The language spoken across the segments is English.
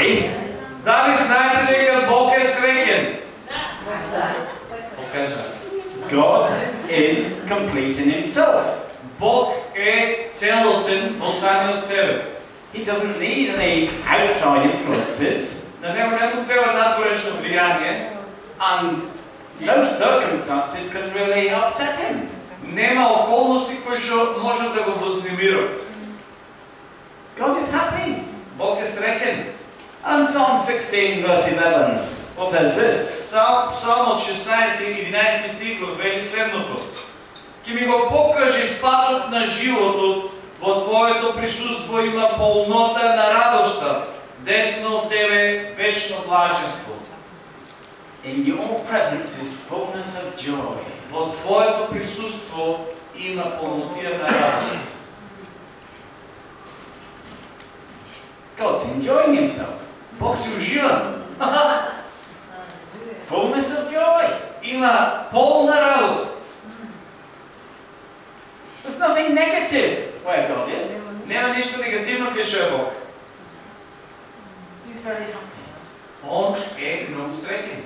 happy? Дали знаете дека Бог е среќен? Покажа. God is complete in himself. Бог е целосен во самиот себе. He doesn't need any outside influences, На него не му треба надворешно влијание, and no circumstances can really upset him. нема околности кои што можат да го вознемират. God is happy. Бог е среќен. And Psalm 16, verse 11 says this Сам, Псалмот 16 и 11 стихот вели следното. Ки ми го покажеш патот на животот, во Твоето присуство има полнота на радоста, десно од Тебе вечно блаженство. In your presence is fullness of joy. Во Твоето присуство има полнотија на радост. God's enjoying himself. 牧師主よ Fullness of joy. 今、polna radost. There's nothing negative where God is. Nema ništa negativnog je še Bog. He's very happy. On je mnogo srećen.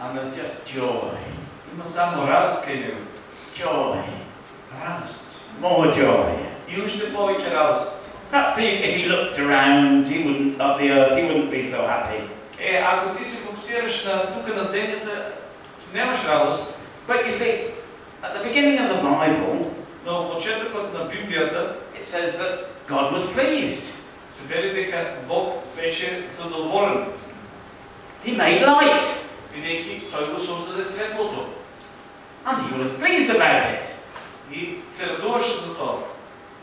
And there's just joy. Ima samo radost kaj njemu. Joy. Radost. More joy. I ušte poveće radost. Perhaps he, if he looked around, he wouldn't, of the earth, he wouldn't be so happy. Е, ако ти се фокусираш на тука на земјата, немаш радост. But you see, at the beginning of the Bible, Но во почетокот на Библијата it says that God was pleased. се вели дека Бог беше задоволен, He made light, бидејќи тој го создаде светлото and he was pleased about it. и се радуваше за тоа.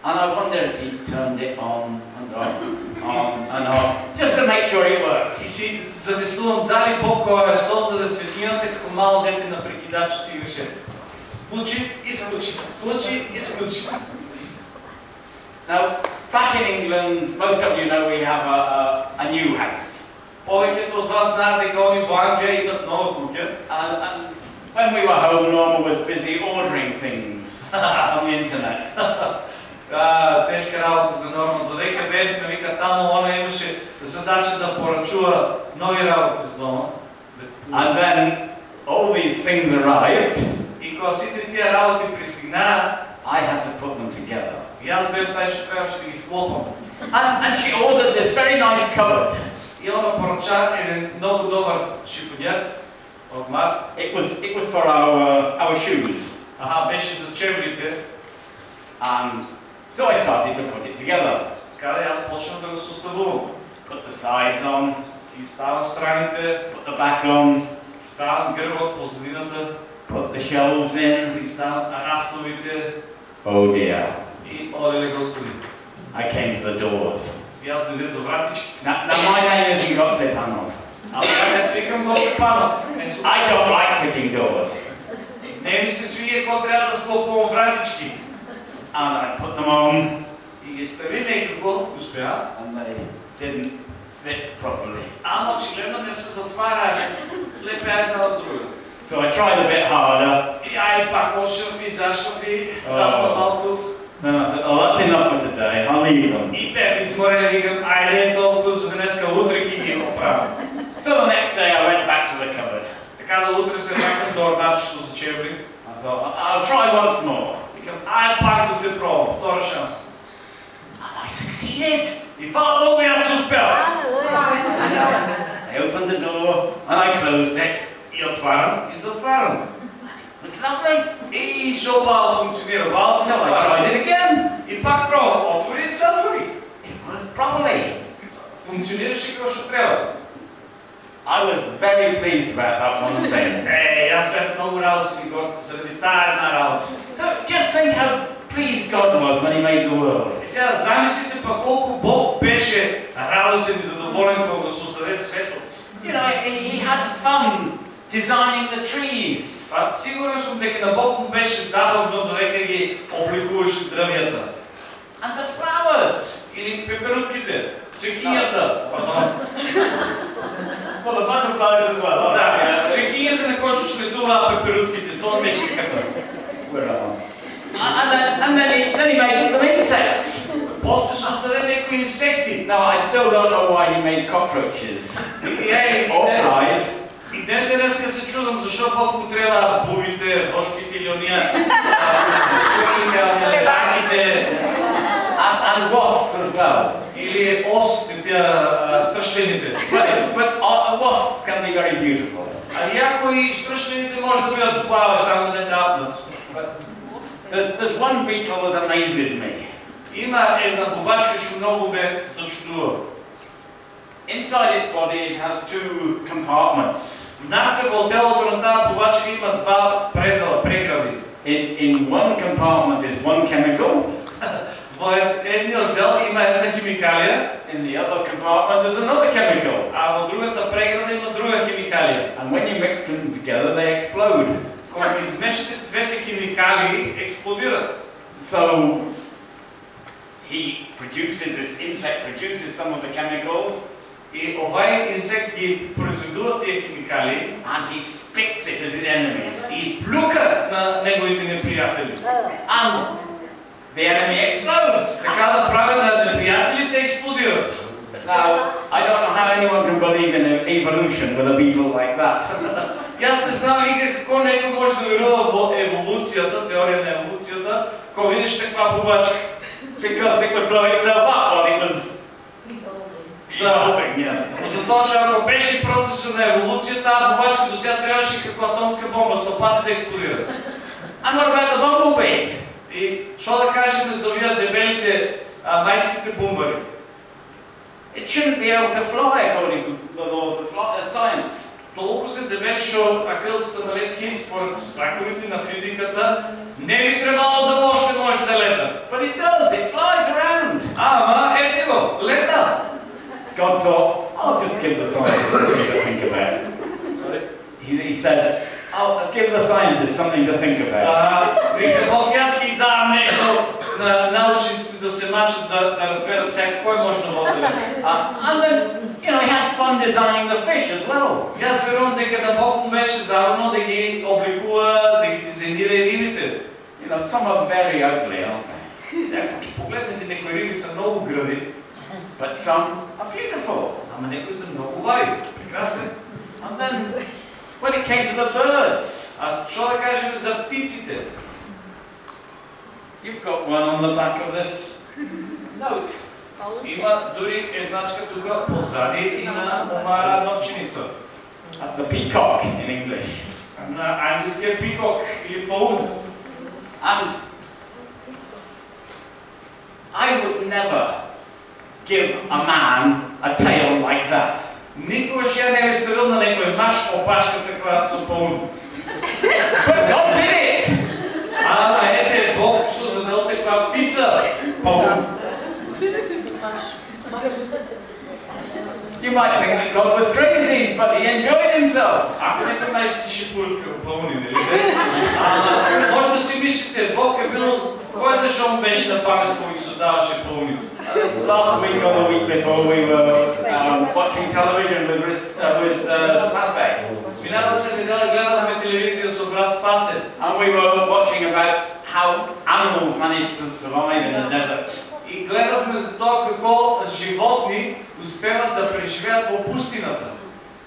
And I wonder if he turned it on and off, on and off, just to make sure it worked. И си замислувам дали Бог кој ја создаде светлината како мал дете на прекидач си играше. Включи, исклучи, включи, исклучи. Now, back in England, most of you know we have a, a, a new house. Повеќето од вас знаат дека они во Англија имат нова куќа. And, and when we were home, Norma was busy ordering things on the internet. Да, тешка работа за Норма. Додека бевме, вика, таму она имаше задача да порачува нови работи за дома. And then all these things arrived. И кога сите тие работи пристигнаа, I had to put them together. и аз бев тај што требаше да ги склопам. And, and she ordered this very nice cupboard. И она многу добар шифонјер од Мар. It was, it was for our, our shoes. Аха, беше за чевлите. And so I started to put it together. Каде јас почнав да го составувам. Put the sides on, И ставам страните, put the back on, ставам грбот, позадината, put the shelves in. и ставам рафтовите Oh dear. и олеле Господи. I came to the doors. И аз дојдев до вратичките. Now, now my name isn't Gotsepanov. Ама ја не свикам. Не, сум- I don't like fitting doors. не ми се свиѓа кога треба да склопувам вратички. And I put them on, И ги стави некако, успеа, and they didn't fit properly. ама очигледно не се затвараат. Лепе една од друга. So I tried a bit harder. И ај пак отшов и зашов и А. запна малку. Then I said, oh, that's enough for today. I'll leave them. И бев изморен и викам, ајде толку за денеска утре ќе ги оправам. So the next day I went back to the cupboard. Така да утре се враќам до ордачето за чевли. I thought, I'll try once more. Então, ai, paga de ser prova, toda a chance. Have I succeeded? He follow me as his. I opened the door and I closed it. E opvaram, eles opvaram. It was lovely. E zo wel functioneren. Well, still, I tried it again. He packed prova, opvoed it zelf for me. It worked properly. Functioneerde zich als vertrouwen. I was very pleased about that one thing. Е, јас бев многу радостен и горд заради таа една работа. So just think how pleased God was when He made the world. И сега замислите па колку Бог беше радостен и задоволен кога го создаде светот. You know, he, he had fun designing the trees. Па сигурен сум дека на Бог му беше забавно додека ги обликуваше дрвјата. And the flowers. Или пеперутките, Чекията! Какво да пазим прави за това? Да, е, чекията на който следува пеперутките, то не ще така. А нали мейте some insects? После ще даде някои инсекти. Now I still don't know why he made cockroaches. Or flies. И ден днеска се чудам, защо Бог трябва бувите, бошките или ония, лебаките. And, and wasps as well. или осите, тия а, страшлените. But, but a, a wasp can be very beautiful. А някои страшлените може да бидат убави, само да не тапнат. There- There's one beetle that amazes me. Има една бубачка што многу ме зачудува. Inside its body, it has two compartments. Внатре во телото на таа бубачка има два предела, прегради. In, in one compartment is one chemical, Во едниот дел има една химикалија, in the other compartment is another chemical. а во другата преграда има друга химикалија. And when you mix them together, they explode. Кога ги измештите двете химикалии, експлодират. So he produces, this insect produces some of the chemicals И овај инсект ги произведува тие химикалии and he spits it at his enemies. и плюка на неговите непријатели. And the enemy explodes. Така да правят на непријателите експлодират. Now, I don't know how anyone can believe in evolution with a beetle like that. Јас не знам никак како некој може да верува во еволуцијата, теорија на еволуцијата, кога видиш таква бубачка. Because it would blow itself up while it was yes. Затоа што ако беше процесот на еволуција, таа бубачка до сега требаше како атомска бомба, стопата да експлодира. And what about the bumblebee? И што да кажеме за овие дебелите а, мајските бумбари? It shouldn't be able to fly according to the laws of fly- of science. Толку се дебели што акрилцата на Левски според законите на физиката не би требало да още може да лета. But it does, it flies around. Ама ете го, лета. God thought, I'll just give the scientists something to think about. He, he said, I'll give the scientists something to think about. А, Вика Бог, јас ги давам нешто на научниците да се мачат да, да разберат сега кој може да. Uh, and then, you know, he had fun designing the fish as well. Јас верувам дека на Бог му беше забавно да ги обликува, да ги дизајнира и рибите. You know, some are very ugly, aren't they? Сега, погледнете, некои риби са много гради, But some are beautiful. ама некои са много убави, прекрасни. And then, when it came to the birds, А што да кажем за птиците? you've got one on the back of this note. Има дури едначка тука позади и на оваа новчиница. Uh, the peacock in English. На англискиот пикок или паун. And I would never give a man a tail like that. Никогаш ја не би ставил на некој маш опашка таква со. But God did it! Ама ете, Бог создадел таква птица, паун. You might think that God was crazy, but he enjoyed himself. Ако некој маже си пауни, нели? Ама може да си мислите, Бог е бил, кој знае што му беше на памет кога ги создаваше пауните. Last week or the week before, we were um, watching television with, Ris- uh, with uh, Spasek. Миналата недела гледахме телевизија со брат Спасе. And we were watching about how animals manage to survive in the desert. И гледахме за тоа како животни успеват да преживеат во пустината.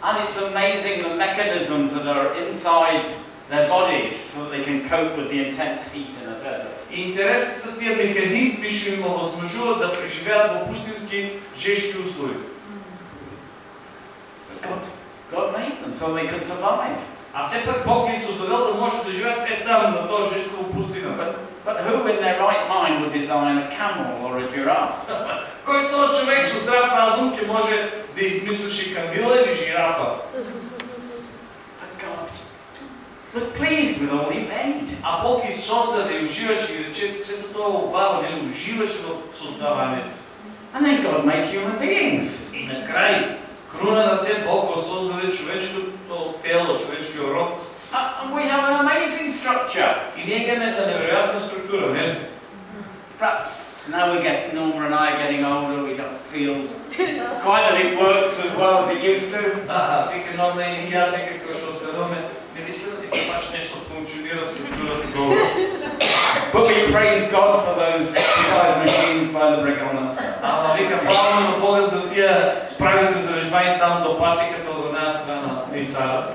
And it's amazing the mechanisms that are inside their bodies so that they can cope with the intense heat in a desert. И интересни са тия механизми што им овозможуваат да преживеат во пустински жешки услови. But God, God made them so they could survive. А сепак Бог ги создадел да може да живеат е там, на тоа жешко во пустината. But who in their right mind would design a camel or a giraffe? Кој тоа човек со здрав разум ќе може да измислеше камила или жирафа? But God was pleased with all he made. А Бог ги создаде и уживаше и рече сето тоа убаво, нели уживаше во создавањето. And then God made human beings. И на крај, круна на се Бог го создаде човечкото тело, човечкиот род. Uh, And we have an amazing structure. И ние имаме една неверојатна структура, нели? Perhaps now we get Norma and I are getting older, we don't feel quite that it works as well as it used to. Аха, вика норма и јас некако што оставаме, не мислам дека баш нешто функционира структурата добро. But we praise God for those exercise machines by the brick on that side. Ама вика правилно на Бога за тия справите за вежбани там до патиката от една страна и Сара.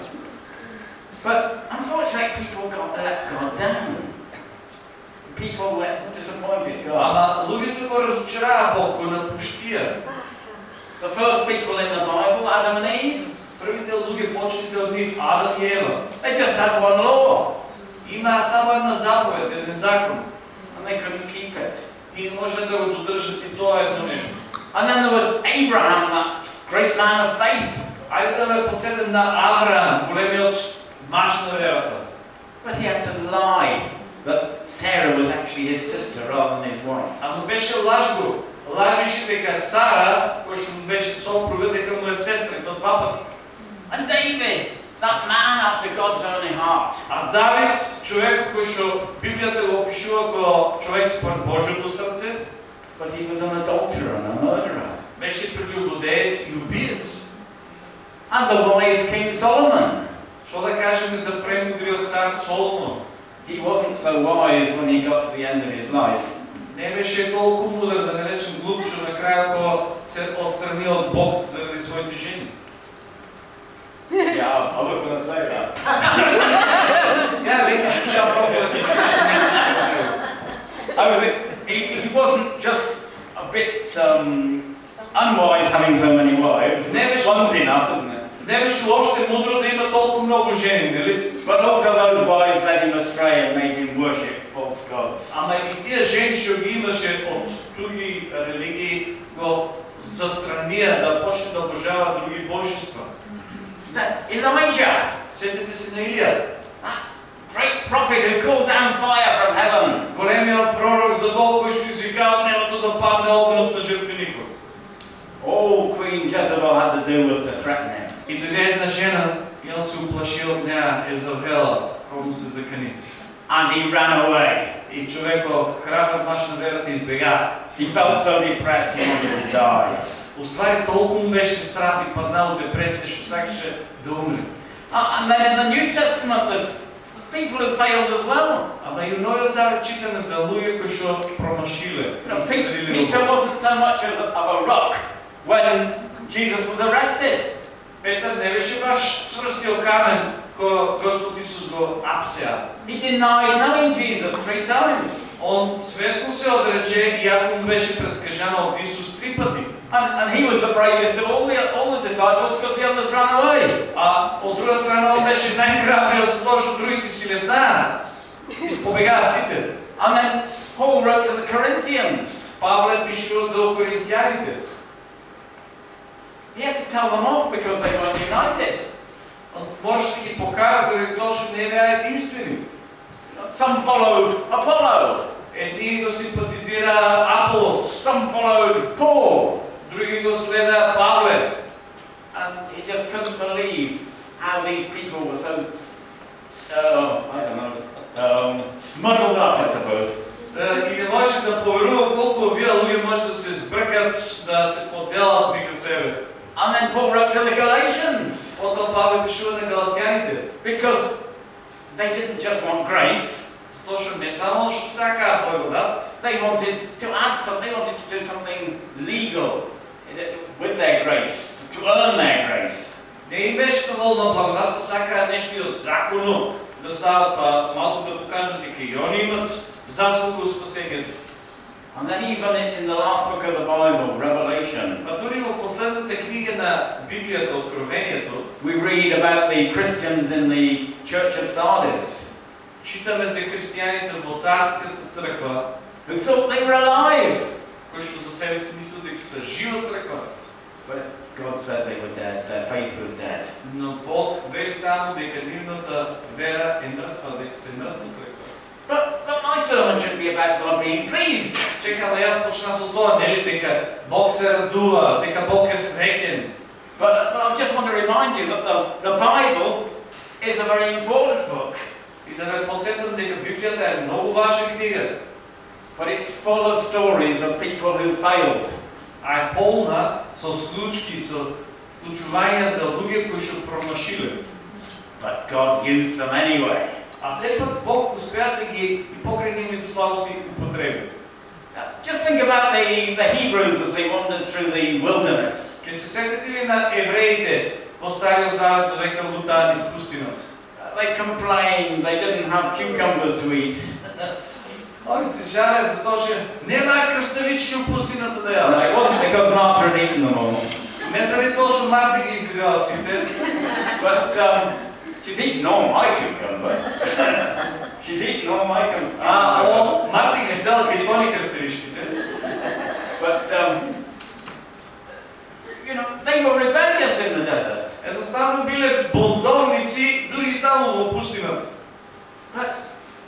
But unfortunately, people got let God down. People were disappointed God. Ама луѓето го разочараа Бог, го напуштија. The first people in the Bible, Adam and Eve, Првите луѓе почнете од нив Адам и Ева. they just had one law Имаа само една заповед, еден закон. and they couldn't keep it. И не може да го додржат и тоа едно нешто. And then there was Abraham, that great man of faith. Ајде да ме подсетим на Авраам, големиот маж на верата. But he had to lie that Sarah was actually his sister rather than his wife. Ама беше лажго. Лажеше дека Сара, кој што му беше сопруга, дека му е сестра, и тоа два пати. And David, that man after God's own heart. А Давид, човек кој што Библијата го опишува како човек според Божјото срце, But he was an adulterer and a murderer. беше прелюбодеец и убиец. And the wise King Solomon. Што да кажеме за премудриот цар Соломон? He wasn't so wise when he got to the end of his life. Не беше толку мудар, да не речем глуп, што на крајот се отстрани од Бог заради своите жени. Yeah, I was going to say that. Ја веќе слушав проповед и I was, he, he wasn't just a bit um, unwise having so many wives. Never- One's enough, isn't it? Не беше уопште мудро да има толку многу жени, нели? But also those wives led him astray and made him worship false gods. Ама и тие жени што ги имаше од други религии го застранија да почне да обожава други божества. That Elijah, Сетете се на Илија, that great prophet who called down fire from heaven. големиот пророк за Бог кој што извикава од небото да падне огнот на жртвеникот. All Queen Jezebel had to do was to threaten him. И дојде една жена и он се уплаши од неа Езавела, кој му се закани. And he ran away. И човекот, храбар маж на верата, избега. He felt so depressed he wanted to die. Уствари толку му беше страф и паднал од депресија што сакаше да умре. And then in the New Testament, there's, there's people who failed as well. Ама и Новиот Завет читаме за луѓе кои што промашиле. You know, Pe- Peter wasn't so much of a, of a rock when Jesus was arrested. Петар не беше баш цврстиот камен кој Господ Исус го апсеа. He denied knowing Jesus three times. Он свесно се одрече, иако му беше предскажано од Исус три пати. And, and he was the bravest of all the, all the disciples because the others ran away. А од друга страна он беше тоа што другите си летнаа. Испобегаа сите. And then Paul wrote to the Corinthians. Павле пишува до коринтијаните. He had to tell them off because they weren't united. Мораше да ги покара заради не беа единствени. Some followed Apollo, Едни го симпатизира Аполос, some followed Paul. други го следа Павле. And he just couldn't believe how these people were so, uh, I don't know, um, muddled up, I suppose. Е, И не можеше да поверува колку овие луѓе може да се збркат, да се поделат меѓу себе. And then Paul wrote to the Galatians Потоа Павле пишува на галатјаните, because they didn't just want grace, затоа што не само што сакаа благодат, they wanted to add something, they wanted to do something legal with their grace, to earn their grace. не им беше доволна благодат, сакаа нешто и од закону да стават, па малку да покажат дека и они имат заслуга во спасението. And then even in, in the last book of the Bible, Revelation, Па дури во последната книга на Библијата, Откровението, we read about the Christians in the church of Sardis читаме за христијаните во Сардската црква, who thought they were alive. кои што за себе си мислат дека се жива црква. But God said they were dead, their faith was dead. Но Бог вели таму дека нивната вера е мртва, дека се мртва црква. But, but my sermon should be about God being pleased. Чека да јас почна со тоа, нели, дека Бог се радува, дека Бог е среќен. But, but I just want to remind you that the, the Bible is a very important book. И да ве подсетам дека Библијата е многу важна книга, But it's full of stories of people who failed. а е полна со случки, со случувања за луѓе кои што промашиле. But God used them anyway. А все пак Бог успя да ги и покрай нивните слабости употреби. Uh, Just think about the, the Hebrews as they wandered through the wilderness. Ке се сетите ли на евреите во Стариот Завет додека лутаат из пустината? Uh, They complained they didn't have cucumbers to eat. Они се жалеа за тоа што немаа крставички у пустината да And јадат. it wasn't because Martha had eaten them all. Не заради тоа што Марта ги изидела сите, But um, she's eaten all my cucumber. she's eaten all my cucumber. а о, Марта ги изидела кај они крставичките. But, um, you know, they were rebellious in the desert. Едноставно биле болдовници дури и таму во пустината. But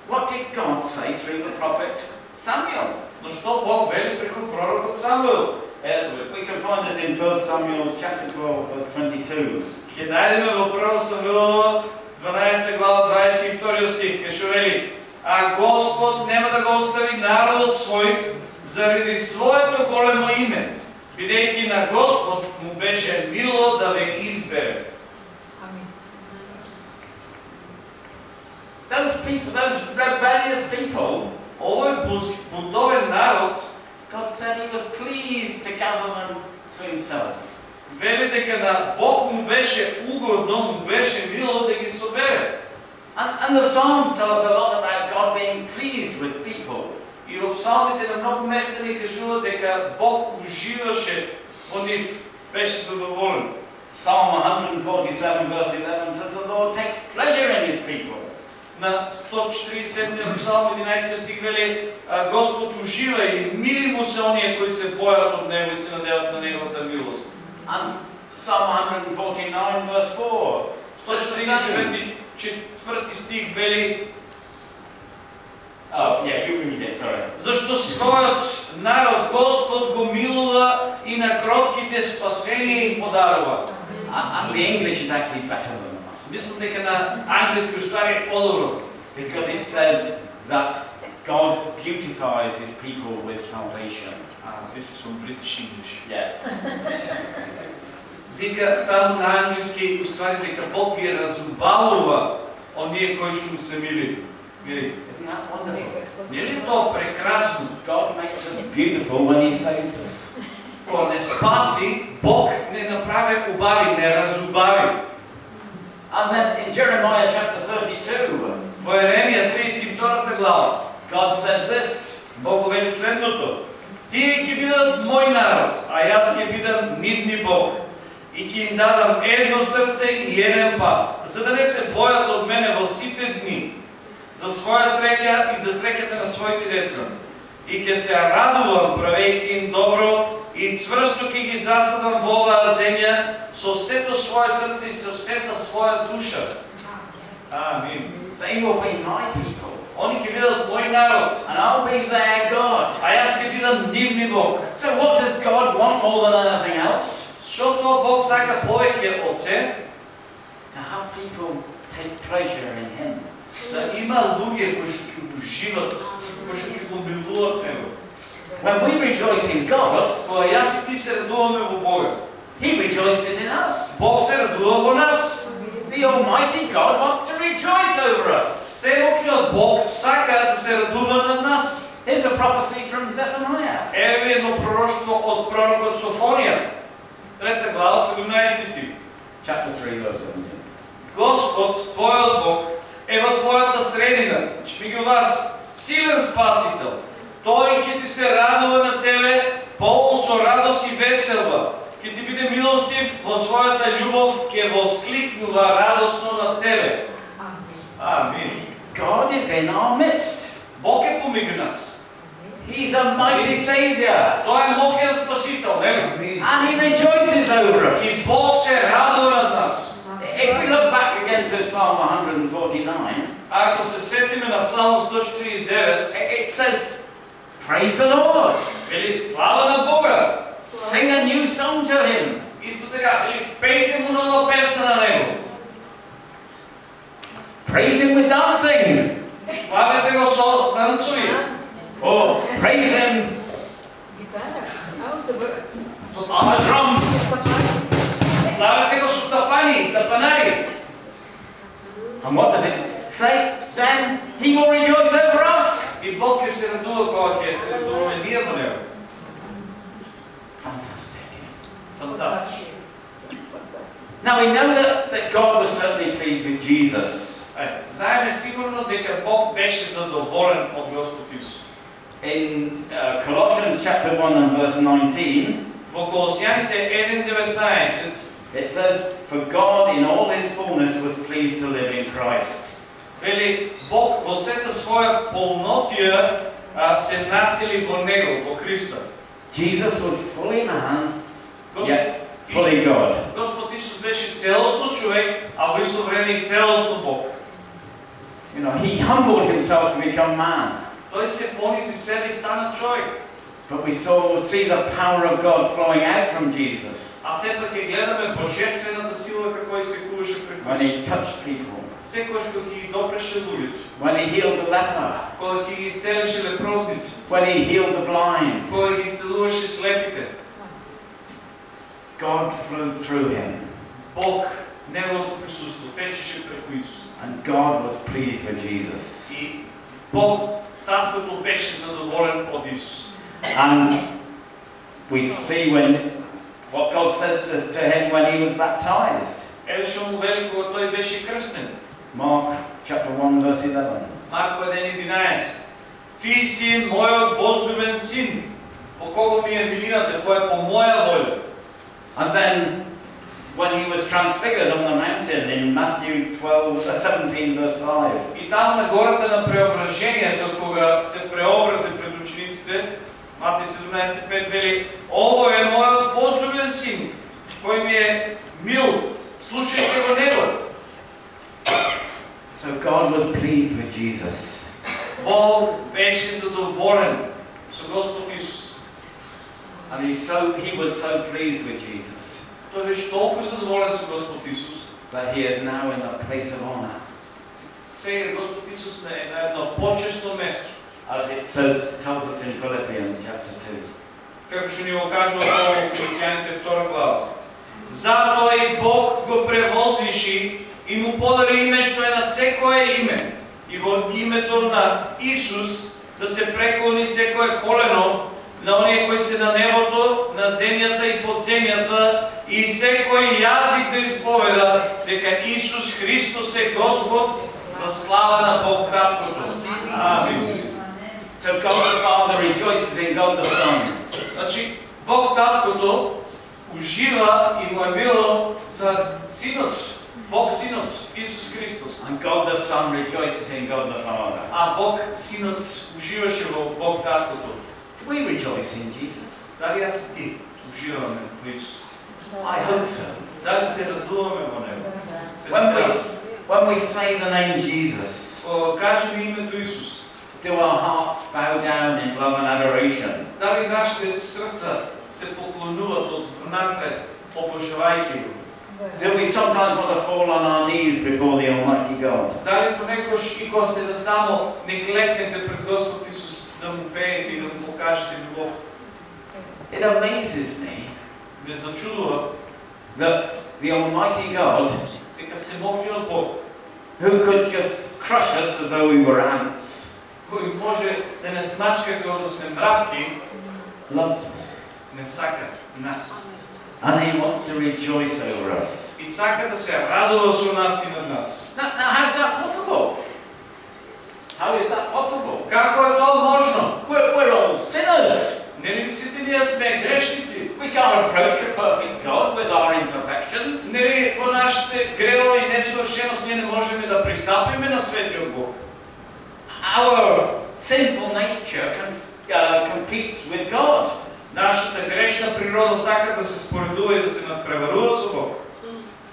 what did God say through the prophet Samuel? Но што Бог вели преку пророкот Самуил? Uh, we can find this in 1 Samuel chapter 12, verse 22. Ќе најдеме во прво Самуилова 12 глава 22 стих, кај што вели А Господ нема да го остави народот свој заради своето големо име, бидејќи на Господ му беше мило да ве избере. Those people, those rebellious people, Овој бунтовен народ God said he was pleased to gather them to himself. Вели дека на Бог му беше угодно, му беше мило да ги собере. And, and the Psalms tell us a lot about God being pleased with people. И во псалмите на многу места ни кажува дека Бог уживаше во нив, беше задоволен. Psalm 147, verse 11 says, The Lord takes pleasure in his people. На 147 псалм 11 стих вели Господ ужива и мили му се оние кои се бојат од него и се надеват на неговата милост. And s- Psalm 149, verse 4. Such the same. 144 стих вели Oh, yeah, you read it, sorry. Зашто својот народ Господ го милува и на кротките спасение им подарува. And, and the English is actually better than us. Мислам дека на англиски уствари е подобро. Because it says that God beautifies his people with salvation. Ah, this is from British English. Yes. Вика таму на англиски уствари дека Бог ги разубавува оние кои што му се мили. Мили. Isn't that wonderful? Нели е тоа прекрасно? God makes us beautiful when he saves us. Кога не спаси, Бог не направи убави, не разубави. And then in Jeremiah chapter 32, Во Еремија 32 глава, God says this. Бог вели следното. Тие ќе бидат мој народ, а јас ќе бидам нивни Бог. И ќе им дадам едно срце и еден пат, за да не се бојат од мене во сите дни, за своја среќа и за среќата на своите деца. И ќе се радувам правејќи им добро и цврсто ќе ги засадам во оваа земја со сето свое срце и со сета своја душа. Амин. They will be my people. Они ќе бидат мој народ, And I'll be their God. а јас ќе бидам нивни Бог. So what does God want more than anything else? Што тоа Бог сака повеќе од се? To have people take pleasure in him. Да има луѓе кои што ќе уживат, кои што ќе го милуваат Него. When we rejoice in God, Кога јас и ти се радуваме во Бога, he rejoices in us. Бог се радува во нас. The Almighty God wants to rejoice over us. Сеокниот Бог сака да се радува на нас. Here's a prophecy from Zephaniah. Еве едно пророштво од пророкот Софонија. Трета глава, 17 стих. Chapter 3, verse 17. Господ, твојот Бог, е во твојата средина, меѓу вас, силен спасител. Тој ќе ти се радува на тебе, полн со радост и веселба. Ќе ти биде милостив во својата љубов, ќе воскликнува радосно на тебе. Амин. God is in our midst. Бог е помеѓу нас. He's a mighty Saviour. Тој е моќен спасител, нели? And he rejoices over us. И Бог се радува над нас. If we look back again to Psalm 149, А ако се сетиме на Псалм 149, it says, Praise the Lord. вели слава на Бога. Sing a new song to him. Исто така, вели пејте му нова песна на него. Praise Him with dancing. Oh, praise Him. So, a drum. And what does it say? Then He will rejoice over us. Fantastic. Fantastic. Now we know that, that God was certainly pleased with Jesus. Е, знаеме сигурно дека Бог беше задоволен од Господ Исус. In uh, Colossians chapter 1 and verse 19, Во Колосјаните 1.19 it says, For God in all His fullness was pleased to live in Christ. вели Бог во сета своја полнотија се насели во Него, во Христа. Jesus was fully man, Господ, yet fully God. Господ Исус беше целосно човек, а во исто време и целосно Бог. You know, He humbled Himself to become man. Тој се понизи себе и стана човек. But we saw, see the power of God flowing out from Jesus А сепак ќе гледаме божествената сила како истекуваше преку when Исус. He touched people, Секогаш кога ќе ги допреше луѓето, when He healed the leper, кога ќе ги исцелеше лепрозници, when He healed the blind. кога ги исцелуваше слепите, God flowed through Him, Бог неговото присуство течеше преку Исус. and God was pleased with Jesus. И Бог таткото беше задоволен од Исус. And we see when what God says to, to him when he was baptized. Еве што му вели кога тој беше крстен. Mark chapter 1 verse 11. Марко 1.11 Ти си мојот возлюбен син, по кого ми е милината, кој е по моја воља. And then when he was transfigured on the mountain in Matthew 12, uh, 17 verse 5. И таму на гората на преображението, кога се преобрази пред учениците, Матеј 17.5 вели, Ово е мојот возлюбен син, кој ми е мил, слушајте го него. So God was pleased with Jesus. Бог беше задоволен со Господ Исус. And he, so, he was so pleased with Jesus Тој беше толку задоволен со Господ Исус, that he is now in a place of honor. сега Господ Исус е на едно почесно место. As it says, tells us in Philippians chapter 2. како што ни го кажува тоа во Филипјаните 2 глава. Затоа и Бог го превозвиши и му подари име што е над секое име. И во името на Исус да се преклони секое колено на оние кои се на небото, на земјата и под земјата и секој јазик да исповеда дека Исус Христос е Господ за слава на Бог Таткото. Амин. So God the Father rejoices in God the Son. Значи, Бог таткото ужива и му е мило за синот, Бог синот, Исус Христос. And God the Son rejoices in God the Father. А Бог синот уживаше во Бог таткото. Do we rejoice in Jesus? Дали јас и ти уживаме во Исус? I hope so. Дали се радуваме во Него? Се When we, радуваме. when we say the name Jesus, Кога кажеме името Исус, do our hearts bow down in love and adoration? дали нашите срца се поклонуваат од внатре, обожавајќи го? Do we sometimes want to fall on our knees before the Almighty God? Дали понекогаш и кога сте да само не клекнете пред Господ Исус It amazes me. That the Almighty God, who could just crush us as though we were ants, loves us. And he wants to rejoice over us. Now, now how's that possible? How is that possible? Како е тоа можно? We're, we're all sinners. Нели ли сите ние сме грешници? We can't approach a perfect God with our imperfections. Нели во нашите гревови и несовршеност ние не можеме да пристапиме на светиот Бог? Our sinful nature con- uh, competes with God. Нашата грешна природа сака да се споредува и да се надпреварува со Бог.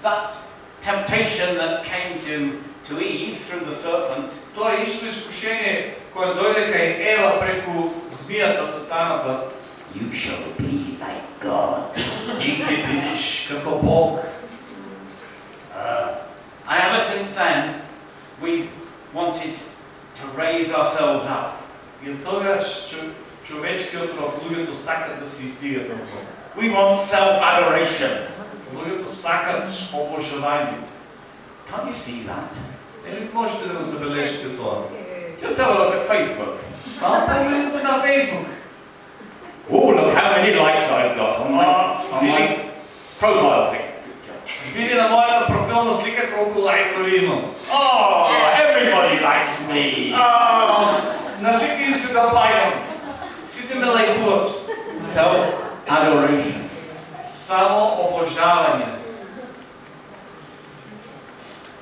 That temptation that came to, to Eve through the serpent Тоа е исто искушение кое дојде кај Ева преку змијата, сатаната. You shall be like God. И ќе бидеш како Бог. Uh, and ever since then, we've wanted to raise ourselves up. И од тогаш чу- човечкиот род, луѓето сакат да се издигат на Бог. We want self-adoration. Луѓето сакат обожавање. Can't you see that? Just have a look at Facebook. Facebook. Oh, look how many likes I've got on my, on my profile picture. Vidi na mojem profilu slike koliko. Oh, everybody likes me. Oh, na slikim se ga pajdam. Siti me lajkujat. Self-adoration. Samo obožavanje.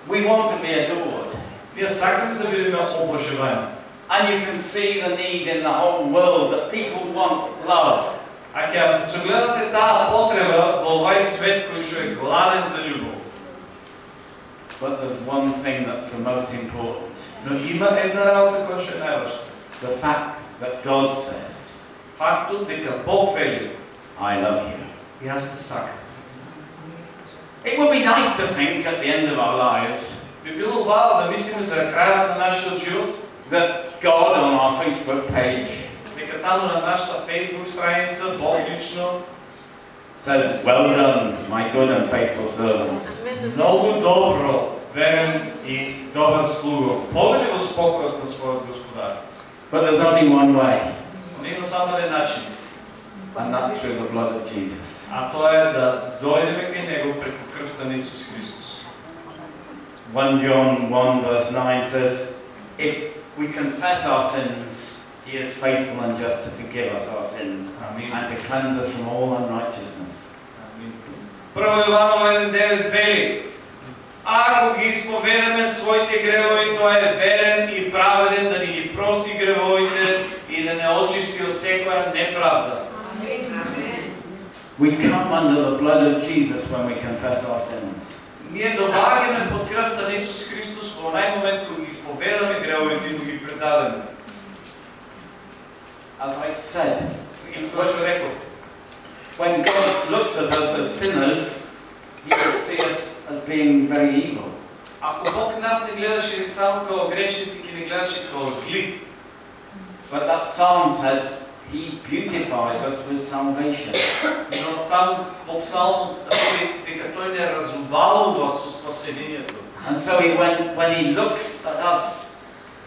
We want to be adored. Ние сакаме да бидеме обожавани. And you can see the need in the whole world that people want love. А ќе се гледате таа потреба во овај свет кој што е гладен за љубов. But there's one thing that's the most important. Но има една работа која што е најважна. The fact that God says, Фактот дека Бог вели, I love you. јас те сакам. It would be nice to think at the end of our lives Би било убаво да мислиме за крајот на нашиот живот, that God on our Facebook page дека таму на нашата Facebook страница Бог лично says, Well done, my good and faithful servants. Много добро, верен и добър слуго. Повели го спокоят на своят господар. But there's only one way, Но има само един начин. and that's through the blood of Jesus. А то е да дойдем кај Него преко кръвта на Исус Христос. 1 John 1 verse 9 says, If we confess our sins, he is faithful and just to forgive us our sins Амин. and to cleanse us from all unrighteousness. Амин. Прво Иваново 1.9 вели, Ако ги изповедаме своите гревови, Той е верен и праведен да ни ги прости гревовите и да не очисти от всекоя неправда. We come under the blood of Jesus when we confess our sins. Ние долагаме под кръвта на Исус Христос во онај момент кога ги изповедаме гревовите и му ги предадеме. As I said, И тоа што реков, when God looks at us as sinners, he would see us as being very evil. ако Бог нас не гледаше само како грешници, ќе не гледаше како зли. But that psalm said he beautifies us with salvation. Но там во псалмот вели дека тој не разубалува со спасението. And so he, when, when he looks at us,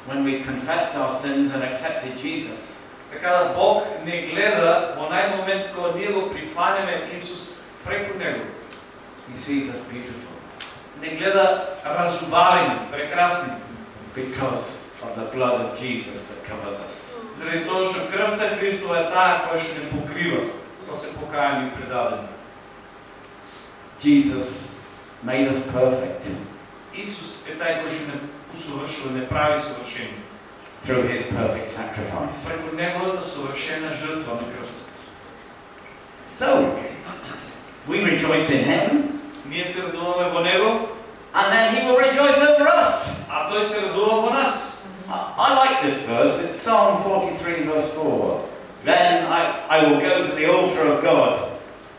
when we've confessed our sins and accepted Jesus, Така да Бог не гледа во нај момент кога ние го прифанеме Исус преку него. he sees us beautiful Не гледа разубавени, прекрасни. because of the blood of Jesus that covers us. Заради тоа што крвта Христова е таа која што не покрива, кога се покајаме и предадеме. Jesus made us perfect Исус е тај кој што не усовршува, не прави совршени. through his perfect sacrifice. Преку неговата совршена жртва на крстот. So, we rejoice in him, Ние се радуваме во него, and then he will rejoice over us. а тој се радува во нас. I, I like this verse, it's Psalm 43, verse 4. Then I, I will go to the altar of God,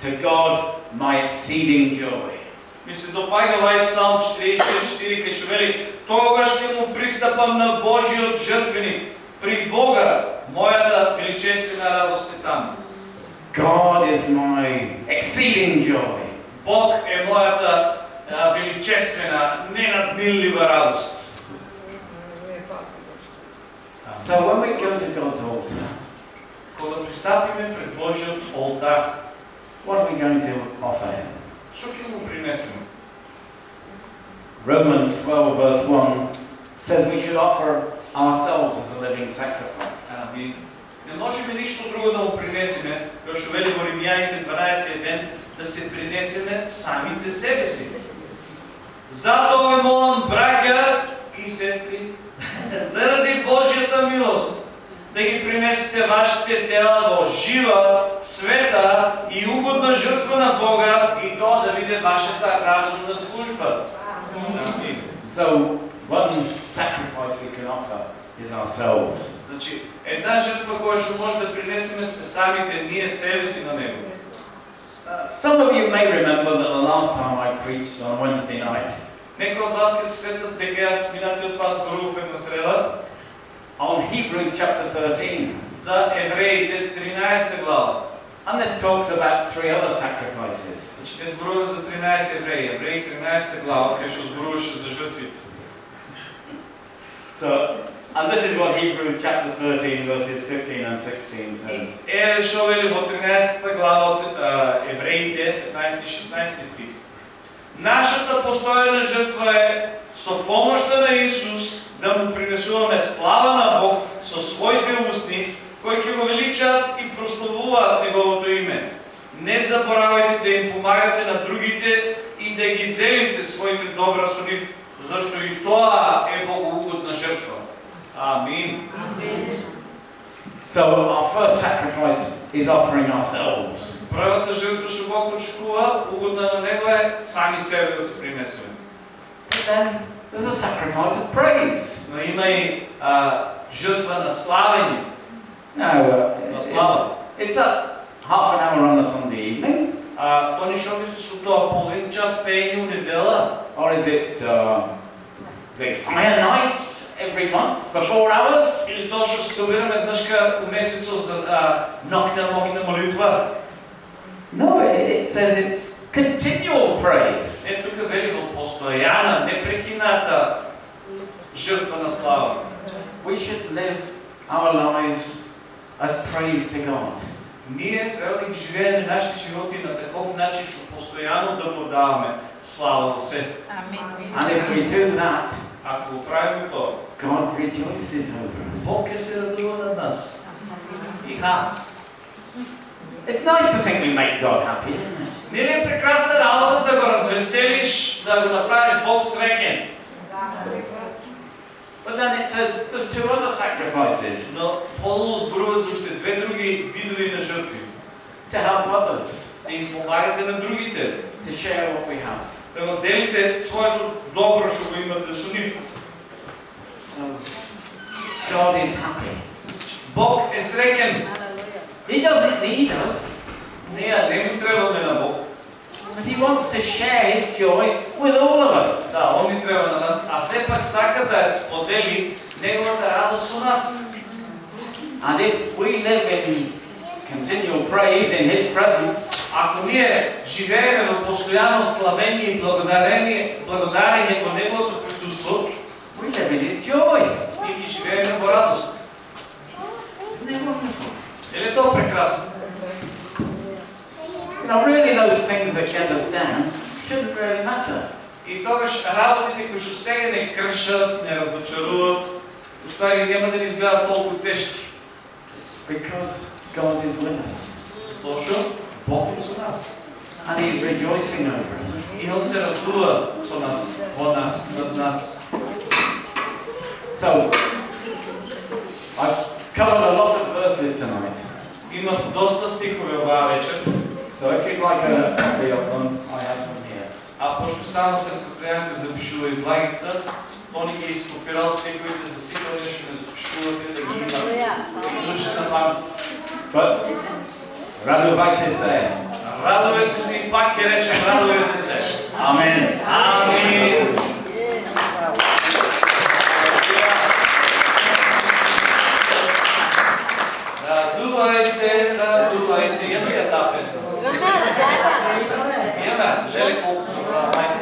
to God my exceeding joy. Ми се допаѓа овај Псалм 44 кај што вели Тогаш ќе му пристапам на Божиот жртвеник, при Бога, мојата величествена радост е таму. God is my exceeding joy. Бог е мојата а, величествена, ненадмиллива радост. So when we go to God's altar, Кога пристапиме пред Божиот олтар, what are we going to offer him? ќе му принесеме? Romans 12, verse 1 says we should offer ourselves as a living sacrifice. Ами, не можеме ништо друго да му принесеме, што вели во Римјаните 12 ден, да се принесеме самите себе си. Затоа ве молам, браќа и сестри, заради Божјата милост, да ги принесете вашите тела во жива, света и угодна жртва на Бога и тоа да биде вашата разумна служба. So one sacrifice we can offer is ourselves. Значи, една жртва која што може да принесеме сме самите ние себе си на него. Uh, some of you may remember that the last time I preached on Wednesday night Некои од вас ќе се сетат дека јас минатиот пат зборував една среда on Hebrews chapter 13. за евреите 13 глава. And this talks about three other sacrifices. Значи не зборуваме за 13 евреи, евреи 13 глава, кај што зборуваше за жртвите. So, and this is what Hebrews chapter 13, verses 15 and 16 says. Еве што вели во 13 глава од а, Евреите, 15 и 16 стих. Нашата постојана жртва е со помошта на Исус да му принесуваме слава на Бог со своите устни, кои ќе го величаат и прославуваат Неговото име. Не заборавајте да им помагате на другите и да ги делите своите добра со нив, зашто и тоа е богоугодна жртва. Амин. So, our first sacrifice is offering ourselves. Првата жртва што Бог очекува, угодна на Него е сами себе да се принесеме. But then there's a sacrifice of praise. Но има и а, жртва на славење. Now, uh, No it's, slava. it's a half an hour on a Sunday evening, А, то ништо би се со тоа половин час пеење у недела, or is it uh, the fire night Every month for four hours? или тоа што се собираме месецот за а, нокина мокина молитва. No, it, says it's continual praise. Е тука вели во постојана, непрекината жртва на слава. We should live our lives as praise to God. Ние треба да ги живееме нашите животи на таков начин што постојано да му даваме слава во се. And if we do that, Ако го правиме тоа, God rejoices over us. Бог ќе се радува над нас. И ха, It's nice to think we make God happy, не ли е прекрасна работа да го развеселиш, да го направиш Бог среќен? But then it says there's two other sacrifices Но Полу зборува за уште две други видови на жртви. to help others, Да им помагате на другите, to share what we have. Да делите своето добро што го со нив. So God is happy. Бог е среќен. He doesn't need us, Ние не му требаме на Бог. but He wants to share His joy with all of us. Да, он ни треба на нас, а сепак сака да ја сподели неговата радост со нас. And if we live in continual praise in His presence, Ако ние живееме во постојано славење и благодарение, благодарење во неговото присуство, we live in His joy. ние ги живееме во радост. It wonderful? Е тоа прекрасно? You know, really, those things that get us down shouldn't really matter. И тогаш работите кои што сега не кршат, не разочаруват, уствари нема да ни изгледат толку тешки. Because God is with us. Што Бог е со нас. And He's rejoicing over us. И Он се радува со нас, во нас, над нас. So, I've covered a lot of verses tonight. Имав доста стихови оваа вечер, So if you'd like a copy of them, I have them here. а пошто само се скопираат да запишува и благица, Тони ги изкопирал стиховите за сите што не запишувате да ги имат душна памет. Radovajte se. Radujete se i pak je rečen radujete se. Amen. Amen. Radúvaj se, radúvaj se. Je li je ta pesma? Jema, lele koliko sam radovajte.